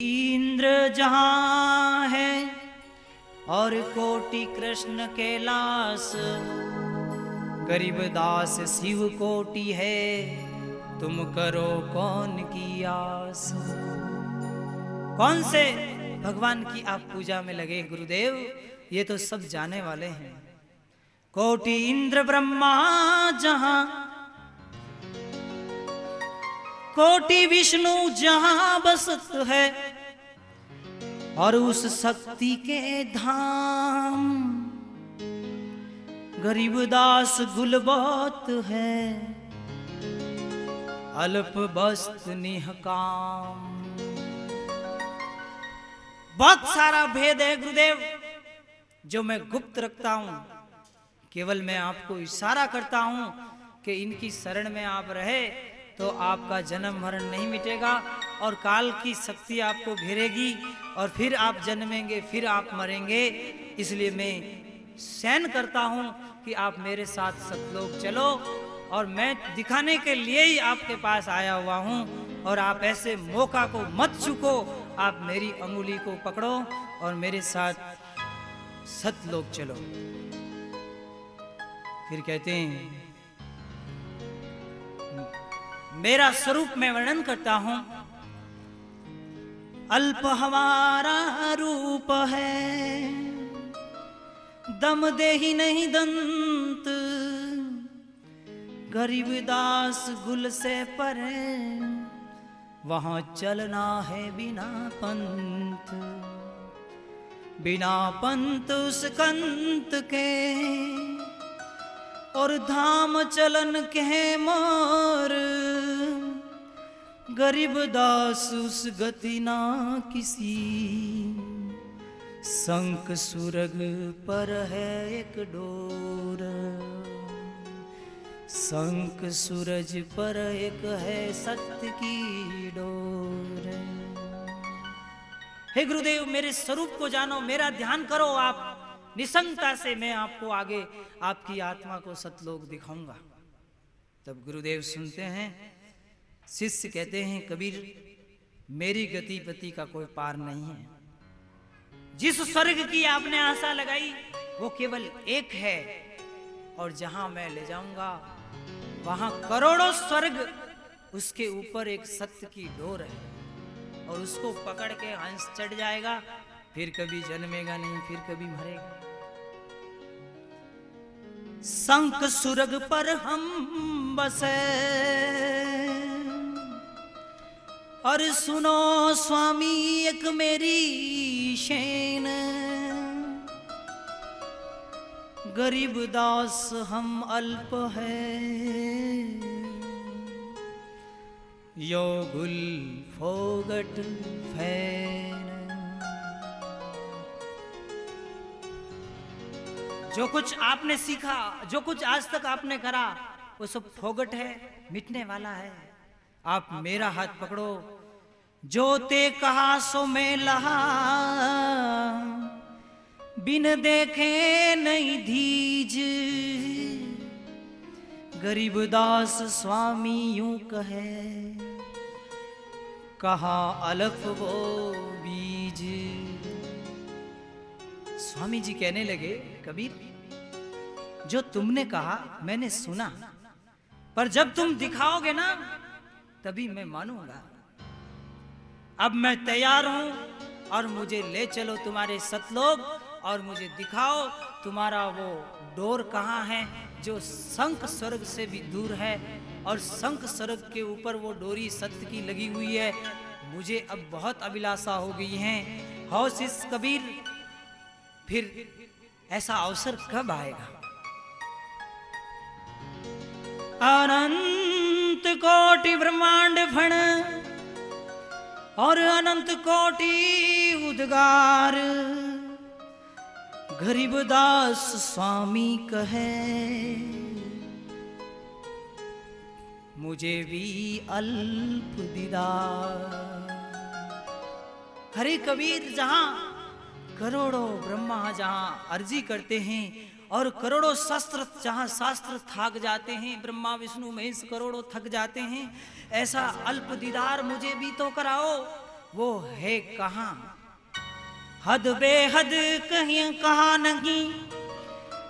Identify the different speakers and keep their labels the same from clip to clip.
Speaker 1: इंद्र जहाँ है और कोटि कृष्ण कैलाश गरीब दास शिव कोटि है, तुम करो कौन की आस। कौन से भगवान की आप पूजा में लगे गुरुदेव? ये तो सब जाने वाले हैं। कोटि इंद्र ब्रह्मा जहाँ कोटि विष्णु जहाँ बसत है और उस शक्ति के धाम। गरीबदास गुलबत है, अल्प बस्त निहकाम बहुत सारा भेद है गुरुदेव, जो मैं गुप्त रखता हूँ। केवल मैं आपको इशारा करता हूँ कि इनकी शरण में आप रहे तो आपका जन्म मरण नहीं मिटेगा और काल की शक्ति आपको घेरेगी और फिर आप जन्मेंगे, फिर आप मरेंगे। इसलिए मैं सहन करता हूँ कि आप मेरे साथ सतलोक चलो और मैं दिखाने के लिए ही आपके पास आया हुआ हूँ और आप ऐसे मौका को मत चुको। आप मेरी अंगुली को पकड़ो और मेरे साथ सतलोक चलो। फिर कहते हैं मेरा स्वरूप में वर्णन करता हूँ। अल्प हमारा रूप है। दम दे ही नहीं दंत। गरीब दास गुल से परे। वहाँ चलना है बिना पंत। बिना पंत उस कंत के। और धाम चलन के मार। गरीब दास उस गति ना किसी। संक सुरग पर है एक डोर। संक सूरज पर एक है सत्य की डोर। हे गुरुदेव, मेरे स्वरूप को जानो, मेरा ध्यान करो आप। निसंगता से मैं आपको आगे आपकी आत्मा को सतलोक दिखाऊँगा। तब गुरुदेव सुनते हैं, शिष्य कहते हैं, कबीर, मेरी गति पति का कोई पार नहीं है। जिस स्वर्ग की आपने आशा लगाई, वो केवल एक है, और जहाँ मैं ले जाऊँगा, वहाँ करोड़ों स्वर्ग उसके ऊपर एक सत्य की डोर है, और उसको पकड़ के हंस चढ़ जाएगा फिर कभी जन्मेगा नहीं, फिर कभी मरेगा। संक सुरग पर हम बसे। और सुनो स्वामी, एक मेरी शेन। गरीब दास हम अल्प है। यो गुल फोगट फ़ैन। जो कुछ आपने सीखा, जो कुछ आज तक आपने करा, वो सब फोगट है, मिटने वाला है। आप मेरा हाथ पकड़ो। जो ते कहा सो मैं लहा। बिन देखे नहीं धीज। गरीबदास स्वामी यूँ कहे, कहा अलफ वो बीज। स्वामी जी कहने लगे, कबीर जो तुमने कहा, मैंने सुना। पर जब तुम दिखाओगे ना, तभी मैं मानूँगा। अब मैं तैयार हूँ और मुझे ले चलो तुम्हारे सतलोक और मुझे दिखाओ तुम्हारा वो डोर कहाँ है, जो शंख स्वर्ग से भी दूर है और शंख स्वर्ग के ऊपर वो डोरी सत्य की लगी हुई है। मुझे अब बहुत अभिलाषा हो गई है। हौस इस कबीर, फिर ऐसा अवसर कब आएगा? अनंत कोटि ब्रह्मांड फण और अनंत कोटि उद्गार। गरीबदास स्वामी कहे, मुझे भी अल्प दीदार। हरे कबीर जहाँ करोड़ों ब्रह्मा जहाँ अर्जी करते हैं और करोड़ों शास्त्र, जहाँ शास्त्र थक जाते हैं, ब्रह्मा, विष्णु, महेश करोड़ों थक जाते हैं, ऐसा अल्प दीदार मुझे भी तो कराओ। वो है कहाँ? हद बेहद कहीं कहा नहीं,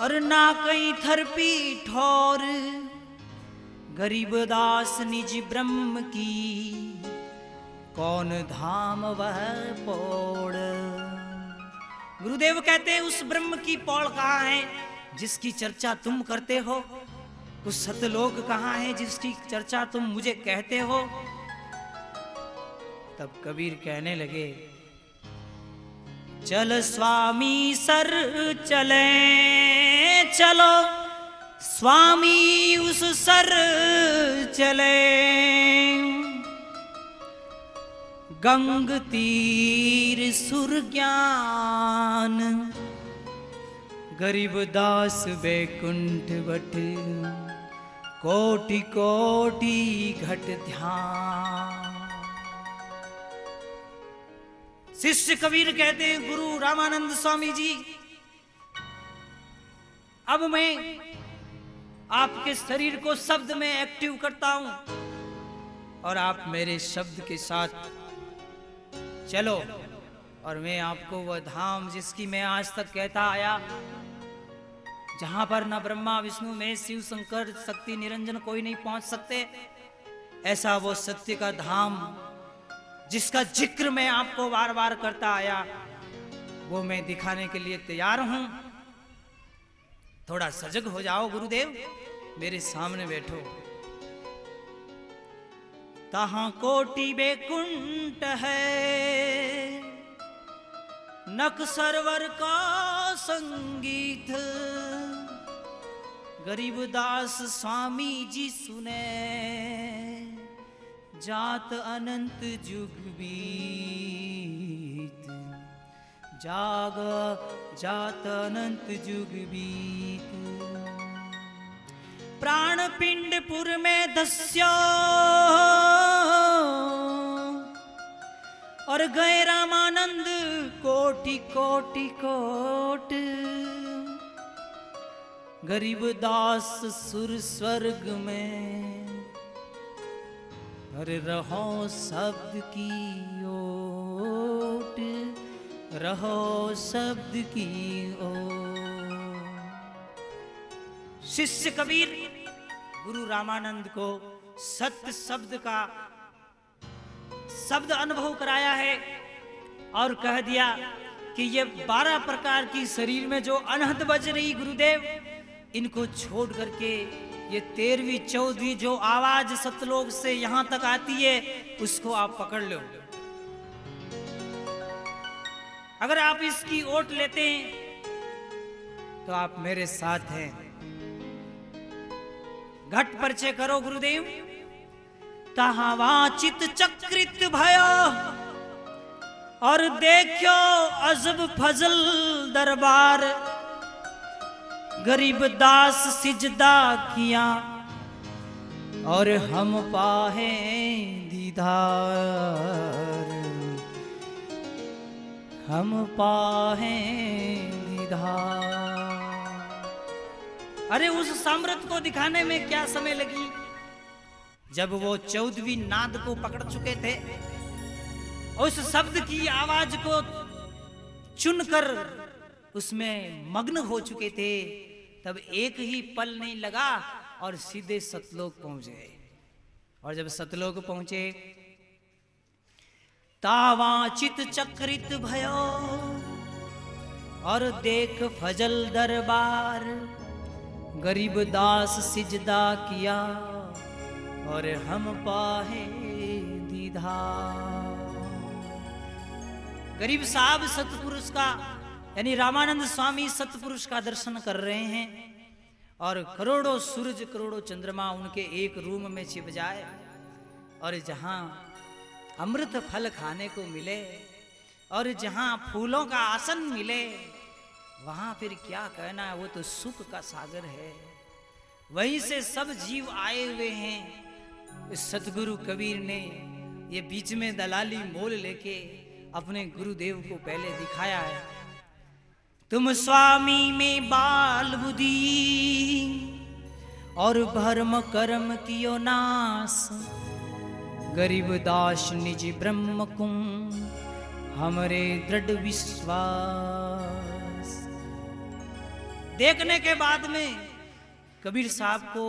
Speaker 1: और ना कहीं थरपी ठोर गरीब दास निज ब्रह्म की, कौन धाम वह पौड़? गुरुदेव कहते हैं, उस ब्रह्म की पौड़ कहाँ है जिसकी चर्चा तुम करते हो? उस सतलोक कहाँ है जिसकी चर्चा तुम मुझे कहते हो? तब कबीर कहने लगे, चल स्वामी सर, चले, चलो। स्वामी उस सर, चले। गंग तीर सुर ज्ञान। गरीब दास बैकुंठ बट कोटि कोटि घट ध्यान। शिष्य कबीर कहते हैं, गुरु रामानंद स्वामी जी, अब मैं आपके शरीर को शब्द में एक्टिव करता हूँ और आप मेरे शब्द के साथ चलो। और मैं आपको वह धाम जिसकी मैं आज तक कहता आया, जहाँ पर न ब्रह्मा, विष्णु में शिव, शंकर, शक्ति, निरंजन कोई नहीं पहुँच सकते, ऐसा वो सत्य का धाम जिसका ज़िक्र मैं आपको बार बार करता आया, वो मैं दिखाने के लिए तैयार हूँ। थोड़ा सजग हो जाओ, गुरुदेव। मेरे सामने बैठो। तहा कोटि बेकुंठ है? नक सरवर का संगीत। गरीब दास स्वामी जी सुने। जात अनंत जुग बीत। जाग जात अनंत जुग बीत। प्राण पिंडपुर में दस्यो। और गए रामानंद कोटि कोटि कोट। गरीब दास सुर स्वर्ग में। अरे रहो शब्द की ओट, रहो शब्द की ओट। शिष्य कबीर गुरु रामानंद को सत्य शब्द का शब्द अनुभव कराया है और कह दिया कि ये बारह प्रकार की शरीर में जो अनहद बज रही गुरुदेव, इनको छोड़ करके ये तेरहवीं, चौदहवीं जो आवाज़ सतलोक से यहाँ तक आती है, उसको आप पकड़ लो। अगर आप इसकी ओट लेते हैं तो आप मेरे साथ हैं। घट परिचय करो गुरुदेव। तहावाचित चक्रित भयो। और देखो अजब फजल दरबार। गरीब दास सिजदा किया। और हम पाहे दीदार। हम पाहे दीदार। अरे उस सामृत को दिखाने में क्या समय लगी? जब वो चौदहवीं नाद को पकड़ चुके थे, उस शब्द की आवाज़ को चुनकर उसमें मग्न हो चुके थे, तब एक ही पल नहीं लगा और सीधे सतलोक पहुँच। गए और जब सतलोक पहुँचे, तावाचित चक्रित भयो और देख फजल दरबार गरीब दास सिजदा किया, और हम पाहे दीधा। गरीब साहब सतपुरुष का, यानी रामानंद स्वामी सतपुरुष का दर्शन कर रहे हैं, और करोड़ों सूरज, करोड़ों चंद्रमा उनके एक रूम में छिप जाए, और जहाँ अमृत फल खाने को मिले, और जहाँ फूलों का आसन मिले वहाँ फिर क्या कहना है? वो तो सुख का सागर है। वहीं से सब जीव आए हुए हैं। सतगुरु कबीर ने ये बीच में दलाली मोल लेके अपने गुरुदेव को पहले दिखाया है। तुम स्वामी में बाल बुद्धि और भरम कर्म कियो नाश। गरीबदास निज ब्रह्म कुम, हमरे दृढ़ विश्वास। देखने के बाद में कबीर साहब को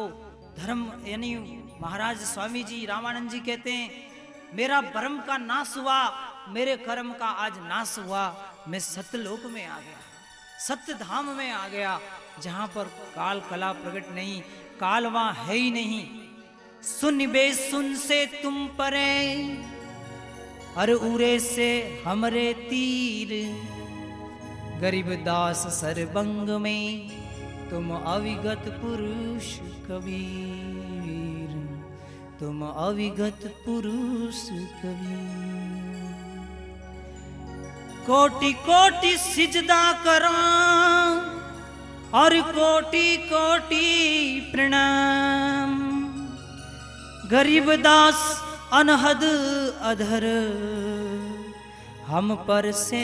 Speaker 1: धर्म, यानी महाराज स्वामी जी, रामानंद जी कहते हैं, मेरा भ्रम का नाश हुआ, मेरे कर्म का आज नाश हुआ, मैं सत्यलोक में आ गया सत्य धाम में आ गया, जहाँ पर काल कला प्रकट नहीं, काल वहाँ है ही नहीं। सुन बे सुन से तुम परे अर उरे से हमरे तीर। गरीबदास सरबंग में तुम अविगत पुरुष कबीर। तुम अविगत पुरुष कबीर। कोटि कोटि सिजदा करा और कोटि कोटि प्रणाम। गरीबदास अनहद अधर हम पर से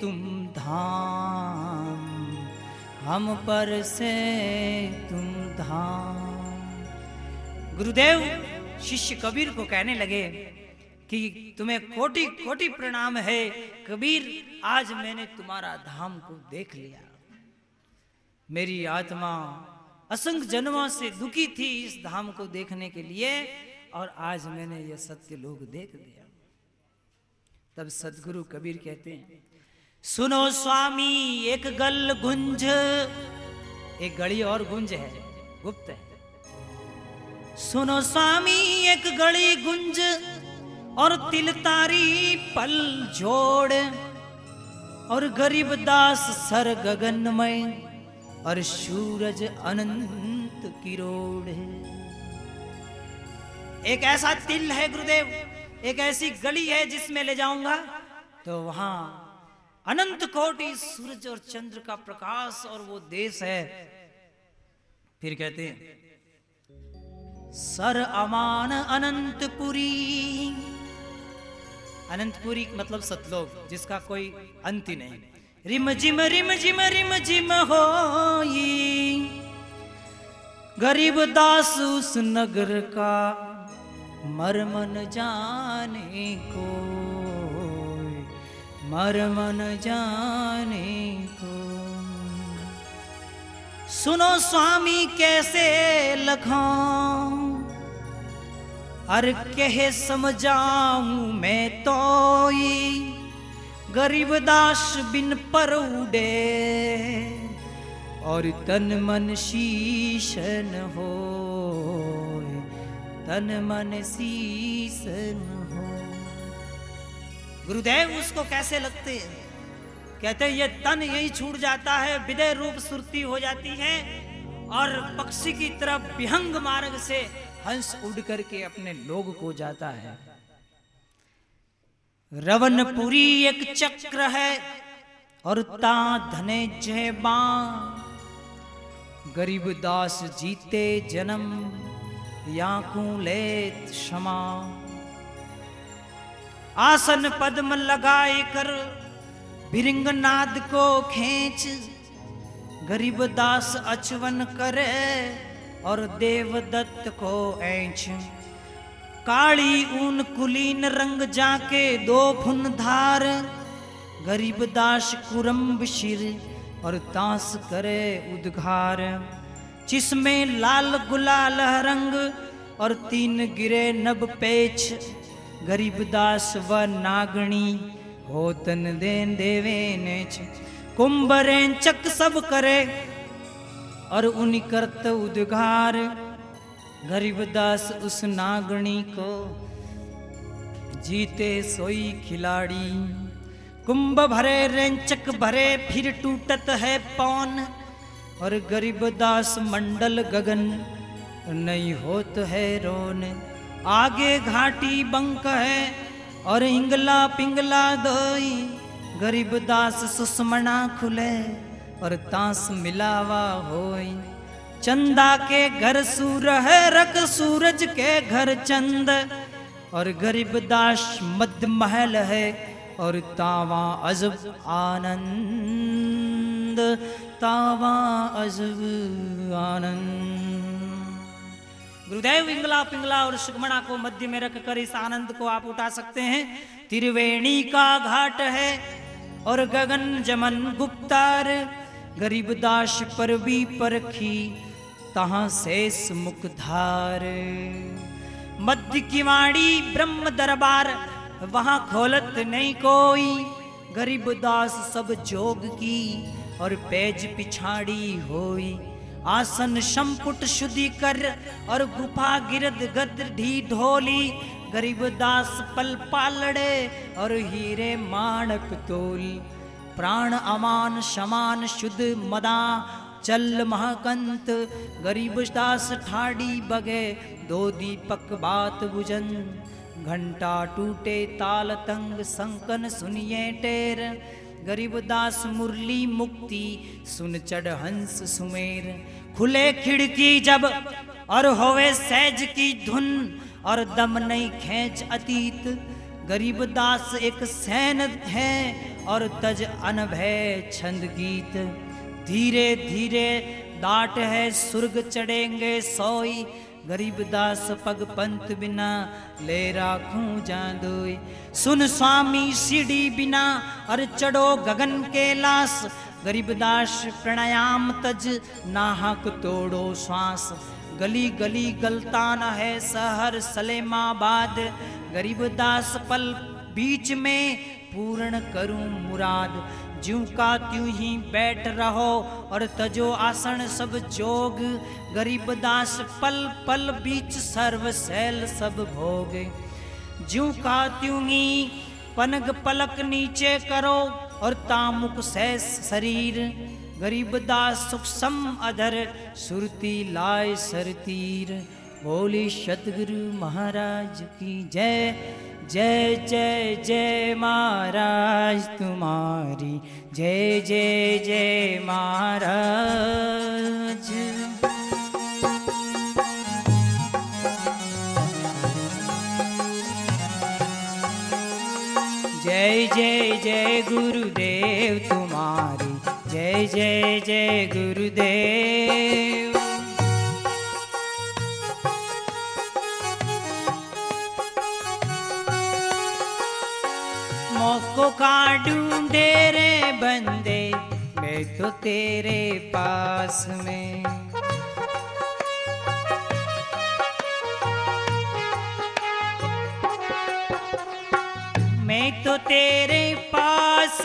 Speaker 1: तुम धाम। हम पर से तुम धाम। गुरुदेव, शिष्य कबीर को कहने लगे कि तुम्हें कोटि कोटि प्रणाम है। कबीर, आज मैंने तुम्हारा धाम को देख लिया। मेरी आत्मा असंख्य जन्मों से दुखी थी इस धाम को देखने के लिए और आज मैंने यह सत्य लोग देख लिया। तब सदगुरु कबीर कहते हैं सुनो स्वामी एक गल गुंज। एक गड़ी और गुंज है गुप्त है। सुनो स्वामी एक गड़ी गुंज और तिल तारी पल जोड़। और गरीब दास सर गगनमय और सूरज अनंत किरोड़ एक ऐसा तिल है गुरुदेव एक ऐसी गली है जिसमें ले जाऊँगा तो वहाँ अनंत कोटि सूरज और चंद्र का प्रकाश और वो देश है। फिर कहते हैं, सर अमान अनंतपुरी। अनंतपुरी मतलब सतलोक, जिसका कोई अंत ही नहीं। रिम जिम रिम जिम रिम जिम हो गरीब दास उस नगर का मरमन जाने को मरमन जाने को सुनो स्वामी कैसे लखाऊं अर कहे समझाऊं मैं तो गरीब दास बिन पर उड़े, और तन मन शीशन हो। तन मन शीशन हो। गुरुदेव, उसको कैसे लगते हैं? कहते हैं, ये तन यही छूट जाता है विदय रूप सुरती हो जाती है और पक्षी की तरफ़ विहंग मार्ग से हंस उड़ करके अपने लोग को जाता है। रवनपुरी एक चक्र है और ता धने जय गरीब दास जीते जन्म ले क्षमा। आसन पद्म लगाए कर भिरिंगनाद को खींच। गरीब दास अचवन करे और देवदत्त को ऐंच काली ऊन कुलीन रंग जाके दो फुन धार। गरीब दास कुरम्ब शिर और तास करे उद्घार जिसमें लाल गुलाल रंग और तीन गिरे नब पेच। गरीब दास व नागणी, होतन देन देवे नेच। कुंभरें चक सब करे और उन करत उद्गार। गरीबदास उस नागणी को जीते सोई खिलाड़ी। कुंभ भरे रेंचक भरे फिर टूटत है पौन। और गरीबदास मंडल गगन, नहीं होत है रोन। आगे घाटी बंक है और इंगला पिंगला दोई गरीबदास सुषमना खुले और तांस मिलावा होई। चंदा के घर सूर है रख सूरज के घर चंद। और गरीब दास मध्य महल है और तावा अजब आनंद। तावा अजब आनंद। गुरुदेव इंगला पिंगला और सुगमणा को मध्य में रखकर इस आनंद को आप उठा सकते हैं। त्रिवेणी का घाट है और गगन जमन गुप्तार गरीबदास पर भी परखी, तहां शेष मुखधार मध्य की वाणी, ब्रह्म दरबार, वहाँ खोलत नहीं कोई गरीबदास सब जोग की और पेज पिछाड़ी होई। आसन संपुट शुद्धि कर और गुफा गिरद गद ढी ढोली। गरीबदास पल पालड़े और हीरे माणक तोल। प्राण अमान समान शुद्ध मदा। चल महाकंत गरीबदास ठाड़ी बगे। दो दीपक बात बुजन घंटा टूटे ताल तंग संकन सुनिए टेर। गरीबदास मुरली मुक्ति, सुन चढ़ हंस सुमेर। खुले खिड़की जब और होवे सहज की धुन, और दम नहीं खेच अतीत। गरीबदास एक सैन है, और तज अनभय छंद गीत। धीरे धीरे दाट है, सुर्ग चढ़ेंगे सोई गरीबदास पग पंत बिना, ले राखूं जादोई। सुन स्वामी सीढ़ी बिना और चढ़ो गगन के लास। गरीबदास प्राणायाम तज, नाहक तोड़ो श्वास। गली गली गलतान है शहर सलेमाबाद। गरीबदास पल बीच में पूर्ण करूँ मुराद। ज्यों का त्यों ही बैठ रहो और तजो आसन सब जोग। गरीबदास पल पल बीच सर्व सैल सब भोग। ज्यों का त्यों ही पनग पलक नीचे करो और तामुक सैस शरीर। गरीबदास सुख सम अधर सुरती लाए सरतीर बोली सतगुरु महाराज की जय। जय जय जय महाराज तुम्हारी। जय जय जय महाराज। जय जय जय गुरुदेव तुम्हारी। जय जय जय गुरुदेव। मोको ढूंढे रे बंदे मैं तो तेरे पास में। मैं तो तेरे पास